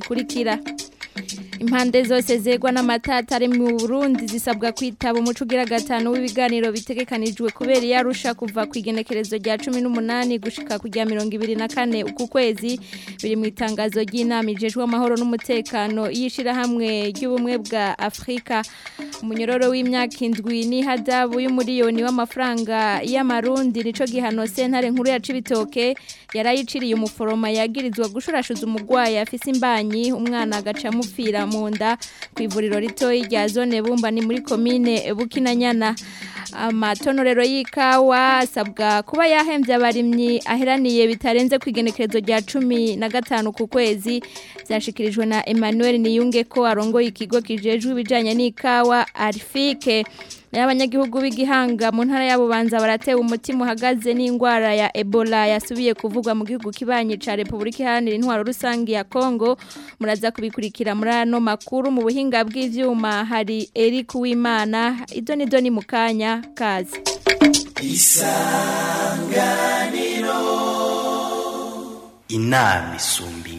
zikurikira impande zose zegwa n'amata ari mu burundi zisabwa kwitaba umuco gatanu w'ibiganiro bitegekanijwe kubera yarusha kuva ku igenekerezo rya cumi n'umunani gushika ku rya mirongo ibiri na kane uku kwezi biri mu itangazo ry'inama ijejwe amahoro n'umutekano y'ishyirahamwe ry'ubumwe bwa Afrika umunyororo w'imyaka indwi n'ihadabu y'umuriyoni w'amafaranga y'amarundi nico gihano sentare nkuru ya cibitoke yarayiciriye umuforoma yagirizwa gushurashuza umugwayi afise imbanyi umwana agaca amupfira mu nda ku ivuriro ritoya rya zone bumba ni muri komine bukinanyana amatonorero y'ikawa asabwa kuba yahembye abarimyi aheraniye bitarenze ku igenekerezo rya cumi na gatanu ku kwezi byashyikirijwe na Emmanuel niyunge ko arongoye ikigo kijejwe ibijyanye n'ikawa arifike abanyagihugu b'igihanga mu ntara y'abubanza baratewe umutima uhagaze n'indwara ya ebola yasubiye kuvugwa mu gihugu kibanye cya repubulika iharanira intwaro rusange ya Congo muraza kubikurikira muri ano makuru mu buhinga bw'ibyuma hari eric wimana ido n'ido ni mu kazi isanganiro inama isumbi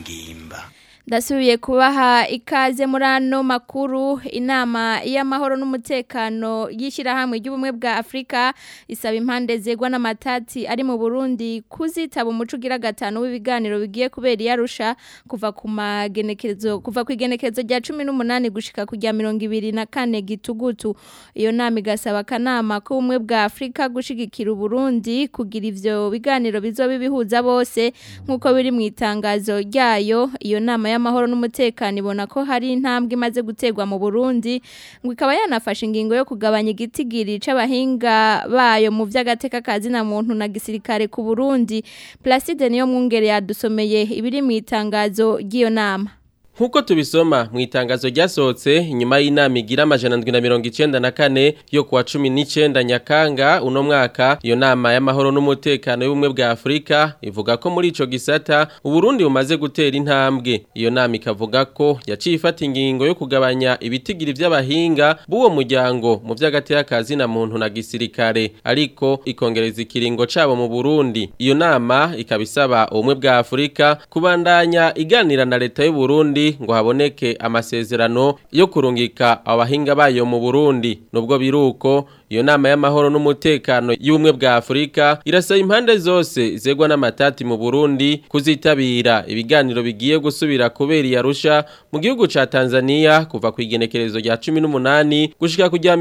ndasubiye kubaha ikaze muri ano makuru inama y'amahoro n'umutekano y'ishyirahamwe ry'ubumwe bwa afurika isaba impande zegwa n'amatati ari mu burundi kuzitaba umuco ugira gatanu w'ibiganiro bigiye kubera iyarusha kuva ku magenekezo kuva ku igenekerezo rya cumi n'umunani gushika kujya mirongo ibiri na kane gitugutu iyo nama igasaba akanama k'ubumwe bwa afurika gushigikira uburundi kugira ibyo biganiro bizoba bihuza bose nk'uko biri mu itangazo ryayo iyo nama y'amahoro y'amahoro n'umutekano ibona ko hari intambwe imaze gutegwa mu Burundi ngo ikaba yanafashe ingingo yo kugabanya igitigiri cy’abahinga bayo mu vy'agateka kazi na muntu na gisirikare ku Burundi Placide niyo mwungere yadusomeye ibiri mu itangazo ry'iyo nama Nkuko tubisoma mu itangazo ryasohotse nyuma y'inama igira amajana 194 yo kuwa 19 Nyakanga uno mwaka iyo nama y'amahoro n'umutekano y'ubumwe bwa Afrika ivuga ko muri ico gisata uburundi bumaze gutera intambwe iyo nama ikavuga ko yacifata ingingo yo kugabanya ibitigiri by'abahinga b'uwo muryango mu by'agateka kazi na muntu na gisirikare ariko ikongereza ikiringo cabo mu Burundi iyo nama ikabisaba ubumwe bwa Afrika kubandanya iganira na leta y'u Burundi ngo haboneke amasezerano yo kurungika abahinga bayo mu Burundi nubwo biruko iyo nama y'amahoro n'umutekano y'ubumwe bwa Afurika irasaba impande zose zegwa n'amatati mu Burundi kuzitabira ibiganiro bigiye gusubira kubera iyarusha mu gihugu cya Tanzania kuva ku igenekerezo rya cumi n'umunani gushika ku rya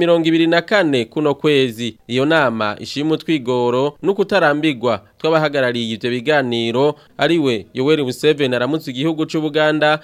kane kuno kwezi iyo nama ishima utwigoro no kutarambirwa twabahagarariye ivyo biganiro ari we Yoweri Museveni aramutse igihugu c'u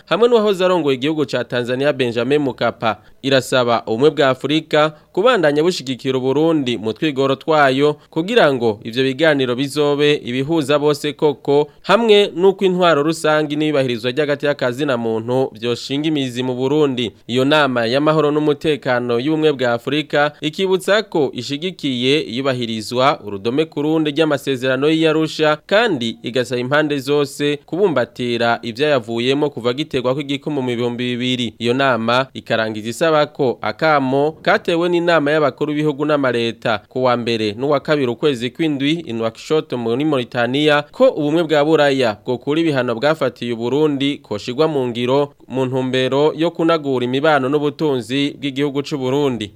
hamwe n'uwahoze arongoye igihugu cya Tanzania Benjamin Mukapa irasaba ubumwe bwa Afurika kubandanya bushyigikira kwakira uburundi mu twigoro twayo kugira ngo ivyo biganiro bizobe ibihuza bose koko hamwe n'uko intwaro rusange n'ibahirizwa ry'agati y'akazi na muntu byoshinga imizi mu Burundi iyo nama y'amahoro n'umutekano yumwe bwa Afrika ikibutsa ko ishigikiye yubahirizwa urudome kurundi ry'amasezerano y'Arusha kandi igasaba impande zose kubumbatira ibyo yavuyemo kuva giterwa kw'igikumu mu bibiri iyo nama ikarangiza isaba ko akamo katewe n'inama y'abakuru bihugu gihabwa n'amareta ku mbere n'uwa kabiri ukwezi kw'indwi inwakishoto muri Mauritania ko ubumwe bwa Buraya bwo kuri ibihano bwafatiye Burundi koshigwa mu ngiro mu ntumbero yo kunagura imibano n'ubutunzi bw'igihugu c'u Burundi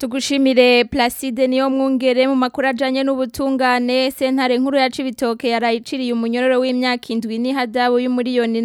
tugushimire Placide niyo mwungere mu makuru ajanye n'ubutungane sentare nkuru ya Cibitoke yarayiciriye umunyororo w'imyaka indwi ni hadabu y'umuriyoni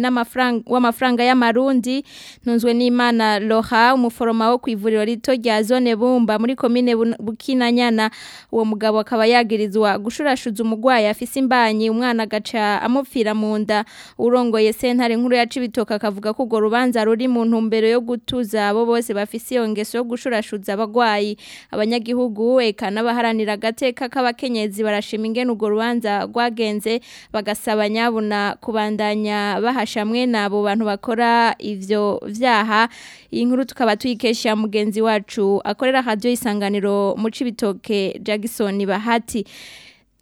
w'amafaranga y'amarundi ntunzwe n'Imana Loha umuforomo wo kwivuriro rito rya zone Bumba muri commune Bukinanyana uwo mugabo akaba yagirizwa gushurashuza umugwayi afise imbanyi umwana agaca amupfira mu nda urongoye sentare nkuru ya Cibitoke akavuga ko ugo rubanza ruri mu ntumbero yo gutuza abo bose bafise iyo ngeso yo gushurashuza abagwayi Kabgayi abanyagihugu eka n'abaharanira agateka k'abakenyezi barashima ingene urwo rubanza rwagenze bagasaba nyabuna kubandanya bahashamwe nabo bantu bakora ivyo vyaha inkuru tukaba tuyikesha mugenzi wacu akorera radio isanganiro mu cibitoke Jackson bahati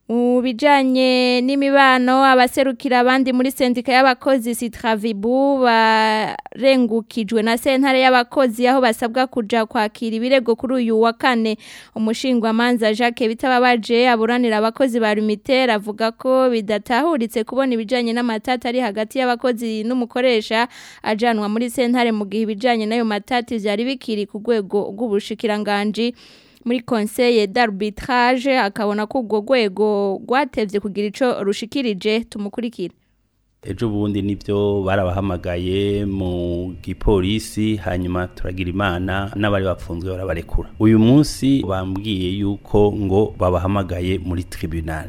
mu bijyanye n'imibano abaserukira abandi muri sendika y'abakozi sitravibu barengukijwe na sentare y'abakozi aho basabwa kujya kwakira ibirego kuri uyu wa kane umushingwamanza jacques bitababaje aburanira abakozi ba rumitera avuga ko bidatahuritse kubona ibijyanye n'amatata ari hagati y'abakozi n'umukoresha ajyanwa muri sentare mu gihe ibijyanye n'ayo matati byari bikiri ku rwego rw'ubushikiranganji muri konseye d'arbitrage akabona ko urwo rwego rwatevye kugira ico rushikirije tumukurikira ejo bundi nibyo barabahamagaye mu gipolisi hanyuma turagira imana n'abari bapfunzwe barabarekura uyu munsi bambwiye yuko ngo babahamagaye muri tribunal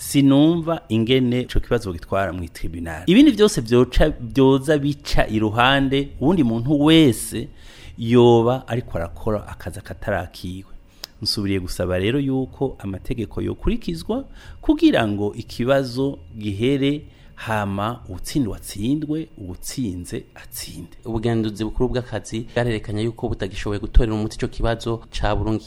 sinumva ingene ico kibazo gitwara mu tribunal ibindi byose byoca byoza bica iruhande ubundi muntu wese yoba ariko arakora akazi katarakiwe nsubiriye gusaba rero yuko amategeko yokurikizwa kugira ngo ikibazo gihere hama uwutsindwa atsindwe uwutsinze atsinde ubugenduzi bukuru bw'akazi bwarerekanye yuko butagishoboye gutorera umuti ico kibazo ca Burundi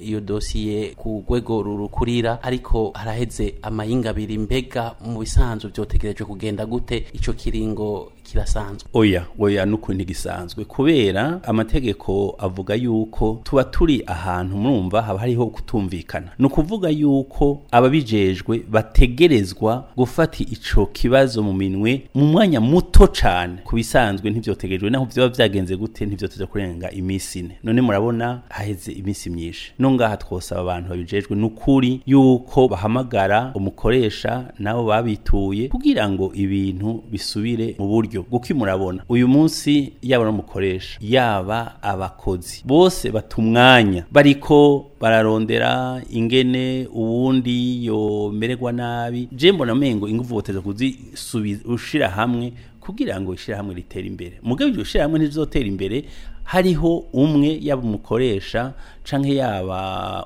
iyo dosiye ku rwego rukurira ariko haraheze amayinga abiri mbega mu bisanzwe vyotegerejwe kugenda gute icyo kiringo kirasanzwe oya oya n'ukuntu gisanzwe kubera amategeko avuga yuko tuba turi ahantu murumva haba hariho kutumvikana ni ukuvuga yuko ababijejwe bategerezwa gufata icyo kibazo mu minwe mu mwanya muto cane ku bisanzwe ntivyotegejwe naho vyoba byagenze gute ntivyoteja kurenga iminsi ine none murabona haheze iminsi myinshi no ngaha twosaba abantu babijejwe n'ukuri yuko bahamagara umukoresha nabo babituye kugira ngo ibintu bisubire mu buryo buryo kuko murabona uyu munsi yaba n'umukoresha yaba abakozi bose batumwanya umwanya bariko bararondera ingene uwundi yomererwa nabi je mbona amengo ingufu boteza kuzisubiza hamwe kugira ngo ishyirahamwe ritere imbere mugabo iryo hamwe ntirizotera imbere hariho umwe yaba umukoresha canke yaba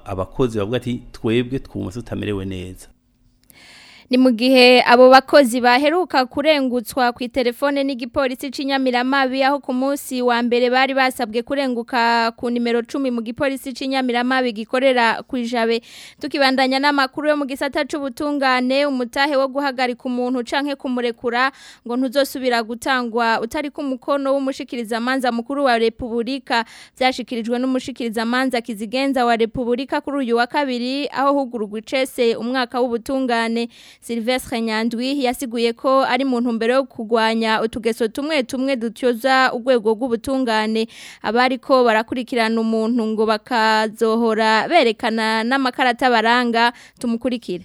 abakozi bavuga ati twebwe twumva tutamerewe neza ni mu gihe abo bakozi baheruka kurengutswa ku telefone n'igipolisi cy'inyamiramabi aho ku munsi wa mbere bari basabwe kurenguka ku nimero cumi mu gipolisi cy'inyamiramabi gikorera ku ijabe tukibandanya n'amakuru yo mu gisata cy'ubutungane umutahe wo guhagarika umuntu canke kumurekura ngo ntuzosubira gutangwa utari ku mukono w'umushikirizamanza mukuru wa repubulika byashikirijwe n'umushikirizamanza kizigenza wa repubulika kuri uyu wa kabiri aho hugurugwa icese umwaka w'ubutungane Silvestre Nyandwi yasiguye ko ari mu ntumbero yo kugwanya utugeso tumwe tumwe dutyoza urwego rw'ubutungane abari ko barakurikirana umuntu ngo bakazohora berekana n'amakarata baranga tumukurikire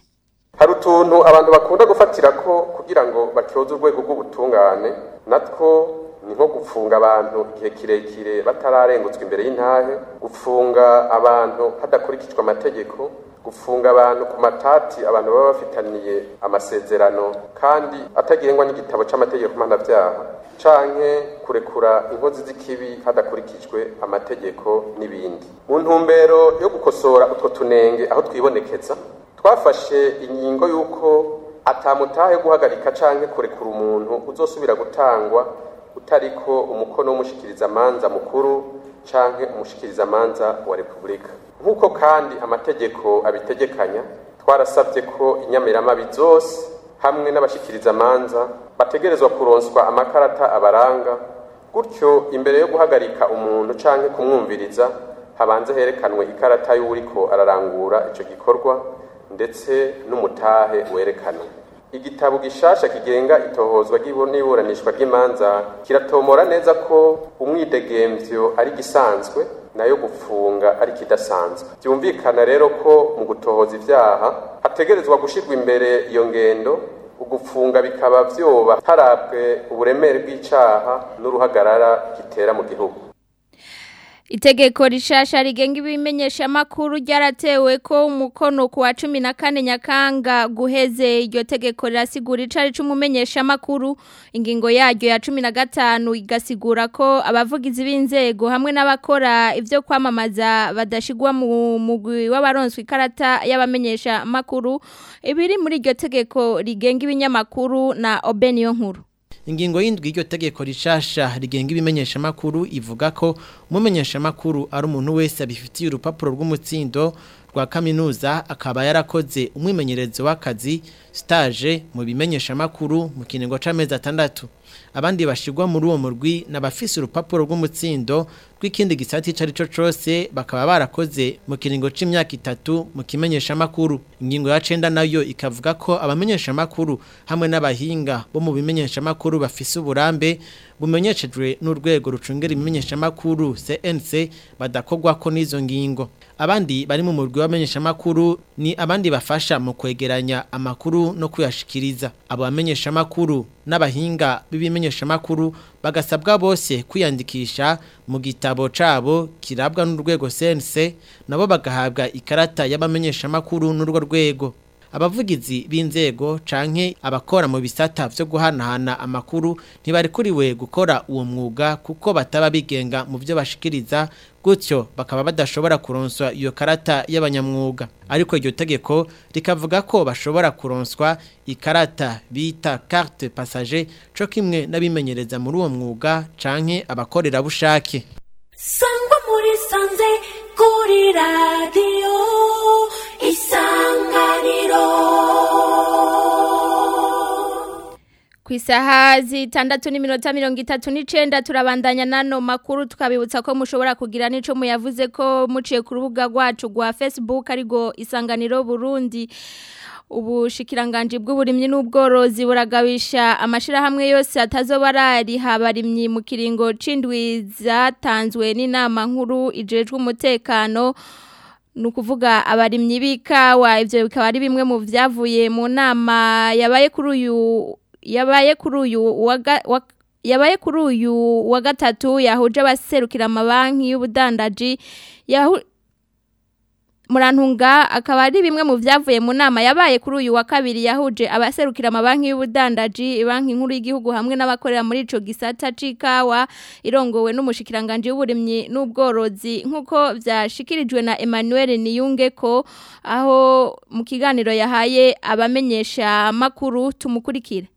hari utuntu abantu bakunda gufatira ko kugira ngo batyoze urwego rw'ubutungane natwo ni nko gufunga abantu igihe kirekire batararengutswe imbere y'intahe gufunga abantu hadakurikijwe amategeko gufunga abantu ku matati abantu baba bafitaniye amasezerano kandi atagengwa n'igitabo cy'amategeko mpanabyaha canke kurekura inkozi z'ikibi hadakurikijwe amategeko n'ibindi mu ntumbero yo gukosora utwo tunenge aho twibonekeza twafashe ingingo y'uko atamutahe guhagarika canke kurekura umuntu uzosubira gutangwa utariko umukono w'umushikirizamanza mukuru canke umushikirizamanza wa repubulika nk'uko kandi amategeko abitegekanya twarasabye ko inyamiramabi zose hamwe n'abashyikirizamanza bategerezwa kuronswa amakarata abaranga gutyo imbere yo guhagarika umuntu cyangwa kumwumviriza habanza herekanwe ikarata y'uriko ararangura icyo gikorwa ndetse n'umutahe werekana igitabo gishasha kigenga itohozwa n'iburanishwa ry'imanza kiratomora neza ko umwidegemvyo ari gisanzwe nayo gufunga ariko idasanzwe byumvikana rero ko mu gutohoza ibyaha hategerezwa gushyirwa imbere iyo ngendo ugufunga bikaba byoba harabwe uburemere bw'icyaha n'uruhagarara gitera mu gihugu Itegeko rishasha rigenga ibimenyesha makuru ryaratewe ko umukono kuwa kane nyakanga guheze iryo tegeko rirasigura icari c'umumenyesha makuru ingingo yaryo ya cumi na gatanu igasigura ko abavugizi b'inzego hamwe n'abakora ivyo kwamamaza badashigwa mu mugwi w'abaronswe ikarata y'abamenyesha makuru ibiri muri iryo tegeko rigenga ibinyamakuru na Obeniyo nkuru ingingo y'indwi y'iryo tegeko rishasha rigenga ibimenyeshamakuru ivuga ko umumenyeshamakuru ari umuntu wese abifitiye urupapuro rw'umutsindo rwa kaminuza akaba yarakoze umwimenyerezo w'akazi stage mu bimenyeshamakuru mu kiringo cy'amezi atandatu abandi bashigwa muri uwo murwi n'abafise urupapuro rw'umutsindo rw'ikindi gisati ico cyo cyose bakaba barakoze mu kiringo c'imyaka itatu mu kimenyesha makuru ingingo ya 9 nayo ikavuga ko abamenyesha makuru hamwe n'abahinga bo mu bimenyesha makuru bafise uburambe bumenyeshejwe n'urwego rucungera imenyesha makuru CNC badakogwa ko nizo ngingo abandi bari mu murwi w'abamenyeshamakuru ni abandi bafasha mu kwegeranya amakuru no kuyashikiriza abo bamenyeshamakuru n'abahinga b'ibimenyeshamakuru bagasabwa bose kuyandikisha mu gitabo cabo kirabwa n'urwego sense nabo bagahabwa ikarata y'abamenyeshamakuru n'urwo rwego abavugizi b'inzego canke abakora mu bisata byo guhanahana amakuru ntibarikuriwe gukora uwo mwuga kuko bataba bigenga mu byo bashikiriza gutyo bakaba badashobora kuronswa iyo karata y'abanyamwuga ariko iryo tegeko rikavuga ko bashobora kuronswa ikarata bita carte passager co kimwe n'abimenyereza muri uwo mwuga canke abakorerabushake sangwa muri sanze kuri radiyo isanganiro ku isaha zitandatu n'iminota mirongo itatu n'icenda turabandanya n'ano makuru tukabibutsa ko mushobora kugira n'icyo muyavuze ko muciye ku rubuga rwacu rwa facebook ariko isanganiro burundi ubushikiranganji bw'uburimyi n'ubworozi buragabisha amashyirahamwe yose atazobarari habarimyi mu kiringo c'indwi zatanzwe n'inama nkuru ijejwe umutekano ni ukuvuga abarimyi b'ikawa ibyo bikaba ari bimwe mu byavuye mu nama yabaye kuri uyu yabaye kuri uyu yabaye kuri uyu wa gatatu yahuje abaserukira amabanki y'ubudandaji murantunga akaba ari bimwe mu byavuye mu nama yabaye kuri uyu wa kabiri yahuje abaserukira amabanki y'ubudandaji banki nkuru y'igihugu hamwe n'abakorera muri ico gisata c'ikawa irongowe n'umushikiranganje w'uburimyi n'ubworozi nk'uko vyashikirijwe na Emmanuel Niyunge aho mu kiganiro yahaye abamenyesha makuru tumukurikire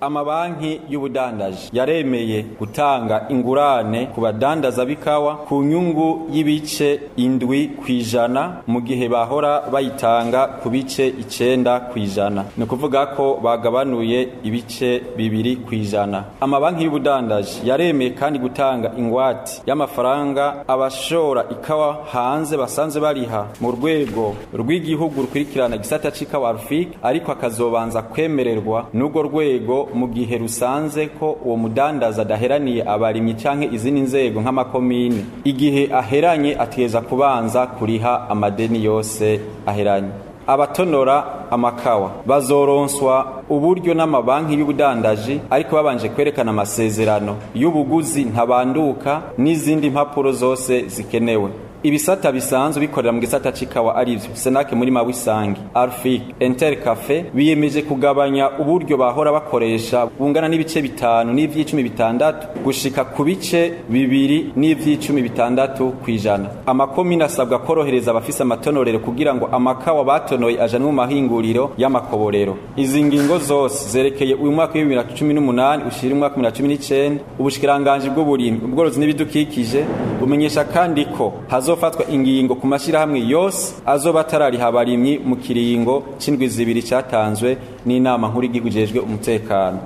amabanki y'ubudandaji yaremeye gutanga ingurane ku badandaza b'ikawa ku nyungu y'ibice indwi ku ijana mu gihe bahora bayitanga ku bice icyenda ku ijana ni ukuvuga ko bagabanuye ibice bibiri ku ijana amabanki y'ubudandaji yaremeye kandi gutanga ingwate y'amafaranga abashora ikawa hanze basanze bariha mu rwego rw'igihugu rukurikirana gisata c'ikawa rufiki ariko akazobanza kwemererwa n'urwo rwego mu gihe rusanze ko uwo mudandaza adaheraniye abarimyi cyangwa izindi nzego nk'amakomine igihe aheranye ateza kubanza kuriha amadeni yose aheranye abatonora amakawa bazoronswa uburyo n'amabanki y'ubudandaji ariko babanje kwerekana amasezerano y'ubuguzi ntabanduka n'izindi mpapuro zose zikenewe ibisata bisanzwe bikorera mu gisata cy'ikawa ari byo senake muri mawisange arfik enter cafe biyemeje kugabanya uburyo bahora bakoresha bungana n'ibice bitanu n'iby'icumi bitandatu gushika ku bice bibiri n'iby'icumi bitandatu ku ijana amakomini asabwa korohereza abafise amatonorero kugira ngo amakawa batonoye ajanwe mu mahinguriro y'amakoborero izi ngingo zose zerekeye uyu mwaka w'ibibiri na cumi n'umunani ushira umwaka bibiri na cumi n'icyenda ubushikiranganje bw'uburimyi ubworozi n'ibidukikije bumenyesha kandi ko hazo hazofatwa ingingo ku mashyirahamwe yose azoba atarariha abarimyi mu kiringo cy'indwi zibiri cyatanzwe n'inama nkuru igihugu umutekano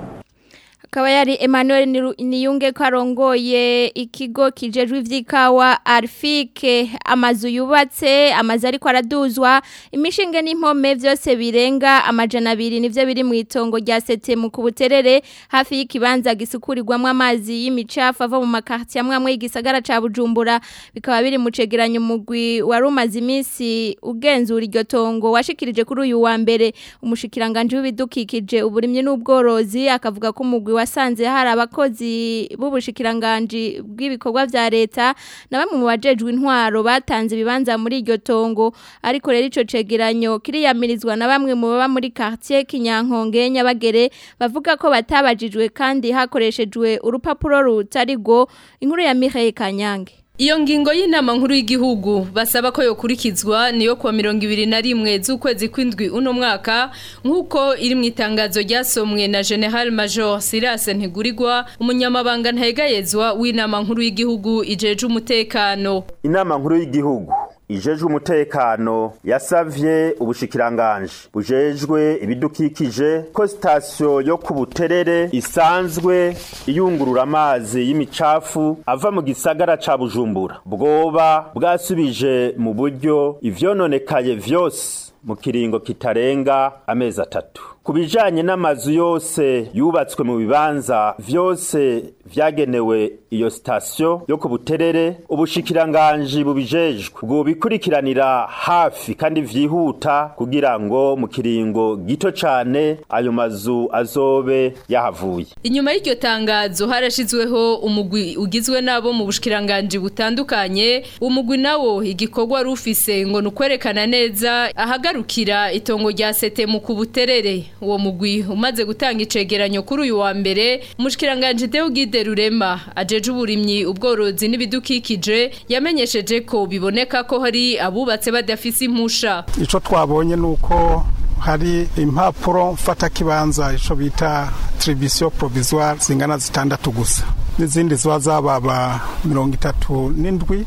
akaba yari Emmanuel Niyunge ko arongoye ikigo kijejwe ivy'ikawa Arfike amazu yubatse amazu ariko araduzwa imishinge n'impome byose birenga amajana abiri nivyo biri mu itongo rya Setemu ku buterere hafi y'ikibanza gisukurirwamwe amazi y'imicafu ava mu makartier amwe amwe y'igisagara ca Bujumbura bikaba biri mu cegeranyo mugwi warumaze iminsi ugenzura iryo tongo washikirije kuri uyu wa mbere umushikiranganje w'ibidukikije uburimye n'ubworozi akavuga ko mugwi wa yasanze hari abakozi b'ubushikiranganji bw'ibikorwa bya leta na bamwe mu bajejwe intwaro batanze ibibanza muri iryo tongo ariko rero ico cegeranyo kiriyamirizwa na bamwe mu baba muri quartier Kinyankonge Nyabagere bavuga ko batabajijwe kandi hakoreshejwe urupapuro rutari go inkuru ya Mireille Kanyange Iyo ngingo y'inama nkuru y'igihugu basaba ko yokurikizwa niyo kuwa mirongo ibiri na rimwe z'ukwezi kw'indwi uno mwaka nk'uko iri mu itangazo ryasomwe na General Major Sirase Ntigurirwa umunyamabanga ntayegayezwa w'inama nkuru y'igihugu ijeje umutekano inama nkuru y'igihugu ijejwe umutekano yasavye ubushikiranganje bujejwe ibidukikije ko sitasiyo yo ku buterere isanzwe iyungurura amazi y'imicafu ava mu gisagara ca bujumbura bwoba bwasubije mu buryo ivyononekaye vyose mu kiringo kitarenga amezi atatu ku bijyanye n'amazu yose yubatswe mu bibanza byose vyagenewe iyo sitasiyo yo ku buterere ubushikiranganji bubijejwe bwubikurikiranira hafi kandi vyihuta kugira ngo mu kiringo gito cane ayo mazu azobe yahavuye inyuma y'iryo tangazo harashyizweho umugwi ugizwe n'abo mu bushikiranganji butandukanye umugwi nawo igikorwa rufise ngo ni ukwerekana neza ahagarukira itongo rya sete mu ku buterere uwo mugwi umaze gutanga icegeranyo kuri uyu wa mbere umushikiranganje Deogide Rurema ajeje uburimyi ubworozi n'ibidukikije yamenyesheje ko biboneka ko hari abubatse badafise impusha ico twabonye nuko hari impapuro mfata kibanza ico bita tribisio provisoire zingana zitandatu gusa n'izindi ziba zababa mirongo itatu n'indwi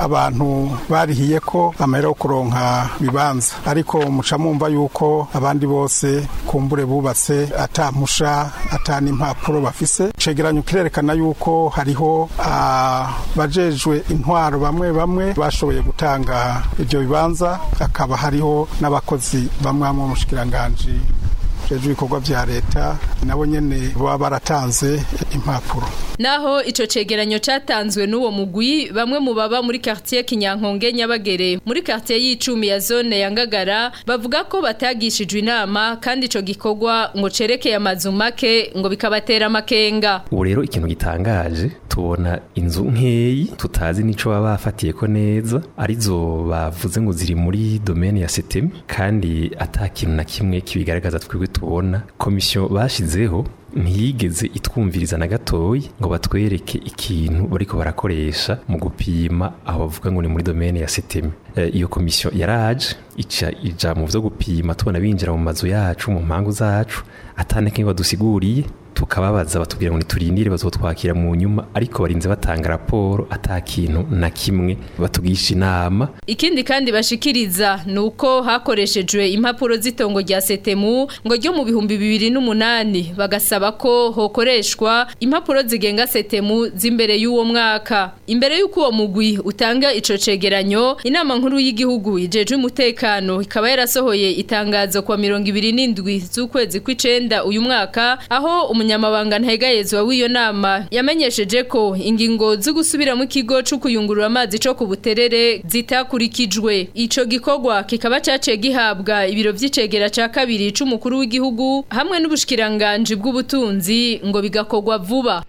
abantu barihiye ko amahera yo kuronka bibanza ariko muca yuko abandi bose kumbure bubatse atamusha atanimpapuro bafise cegeranyo kirerekana yuko hariho abajejwe ah, intwaro bamwe bamwe bashoboye gutanga ibyo bibanza hakaba hariho n'abakozi bamwe mu mushikiranganji hejuru y'ibikorwa bya leta nabo nyine baba baratanze impapuro naho icyo cyegeranyo cyatanzwe n'uwo mugwi bamwe mu baba muri quartier Kinyankonge Nyabagere muri quartier y'icumi ya zone ya Ngagara bavuga ko batagishijwe inama kandi ico gikorwa ngo cerekeye amazu make ngo bikabatera amakenga ubu rero ikintu gitangaje tubona inzu nkeyi tutazi nico baba bafatiye ko neza arizo bavuze ngo ziri muri domaine ya Setemi kandi atakintu na kimwe kibigaragaza twebwe tubona komisiyo bashizeho ntiyigeze itwumviriza na gatoya ngo batwereke ikintu bariko barakoresha mu gupima aho bavuga ngo ni muri domene ya siteme eh, iyo komisiyo yaraje ica ija mu byo gupima tubona binjira mu mazu yacu mu mpangu zacu ataneke badusiguriye tukababaza batubwira ngo ntiturindire bazotwakira mu nyuma ariko barinze batanga raporo atakintu na kimwe batugisha inama ikindi kandi bashikiriza nuko hakoreshejwe impapuro z'itongo rya setemu ngo ryo mu bihumbi bibiri n'umunani bagasaba ko hokoreshwa impapuro zigenga setemu z'imbere y'uwo mwaka imbere y'uko uwo mugwi utanga ico cegeranyo inama nkuru y'igihugu ijejwe umutekano ikaba yarasohoye itangazo kwa mirongo ibiri n'indwi z'ukwezi kw'icenda uyu mwaka aho umunya umunyamabanga ntegayezwa w'iyo nama yamenyesheje ko ingingo zo gusubiramo ikigo cyo kuyungurura amazi cyo ku buterere zitakurikijwe ico gikorwa kikaba cyaciye gihabwa ibiro by'icegera cya kabiri cy'umukuru w'igihugu hamwe n'ubushikiranganje bw'ubutunzi ngo bigakorwa vuba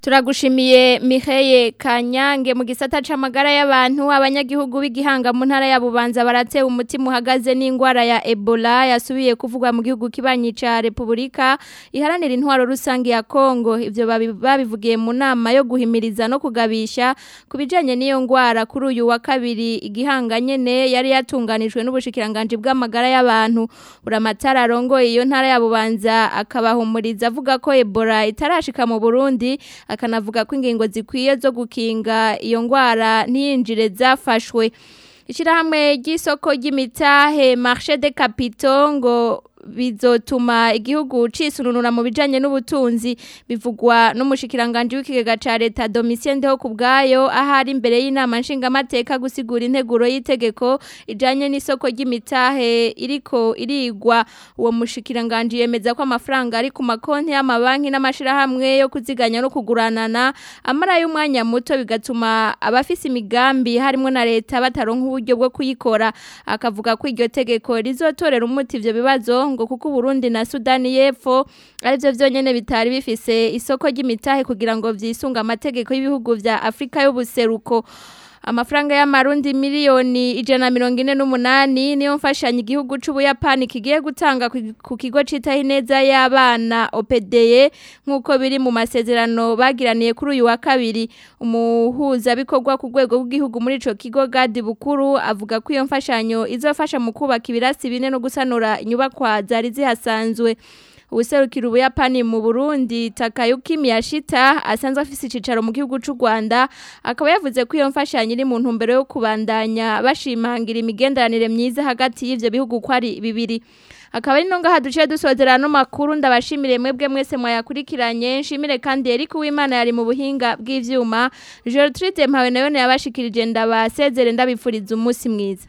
turagushimiye miheye kanyange mu gisata c'amagara y'abantu abanyagihugu b'igihanga mu ntara ya bubanza baratewe umutima uhagaze n'indwara ya ebola yasubiye kuvugwa mu gihugu kibanyi ca repubulika iharanira intwaro rusange ya kongo ibyo babivugiye mu nama yo guhimiriza no kugabisha ku bijyanye n'iyo ndwara kuri uyu wa kabiri igihanga nyene yari yatunganijwe n'ubushikiranganji bw'amagara y'abantu uramatara arongoye iyo ntara ya bubanza akabahumuriza avuga ko ebola itarashika mu burundi akanavuga ko ingingo zikwiye zo gukinga iyo ndwara ntiyinjire zafashwe ishyirahamwe ry'isoko ry'imitahe Marche de kapito ngo bizotuma igihugu cisununura mu bijanye n'ubutunzi bivugwa n'umushikiranganje w'ikigega cya leta Domitien Ndeho kubgayo ahari imbere y'inama nshingamateka gusigura integuro y'itegeko ijanye n'isoko ry'imitahe iriko irigwa uwo mushikiranganje yemeza ko amafaranga ari ku makonti y'amabanki n'amashirahamwe yo kuziganya no kuguranana amara y'umwanya muto bigatuma abafise imigambi harimo na leta bataronka uburyo bwo kuyikora akavuga ko iryo tegeko rizotorera umuti ibyo bibazo congo kuko Burundi na sudani y'epfo byo byonyine bitari bifise isoko ry'imitahe kugira ngo byisunga amategeko y'ibihugu bya afurika y'ubuseruko amafaranga y'amarundi miliyoni ijana mirongo ine n'umunani niyo mfashanyo igihugu cy'ubuyapani kigiye gutanga ku kigo cyitaho ineza y'abana opedeye nk'uko biri mu masezerano bagiraniye kuri uyu wa kabiri umuhuzabikorwa ku rwego rw'igihugu muri icyo kigo gadi bukuru avuga ko iyo mfashanyo izofasha mu kubaka ibirasi bine no gusanura inyubakwa zari zihasanzwe ubuserukira ubuyapani mu burundi takayuki miyashita asanzwe afise icyicaro mu gihugu cy'u rwanda akaba yavuze ko iyo mfashanyo iri mu ntumbero yo kubandanya bashimangira imigenderanire myiza hagati y'ibyo bihugu uko ari bibiri akaba ari ntungaha duciye dusozera ano makuru ndabashimire mwebwe mwese mwayakurikiranye nshimire kandi eriko w'imana yari mu buhinga bw'ivyuma Gertrude Mpawe nayo yabashikirije ndabasezere ndabipfuriza umunsi mwiza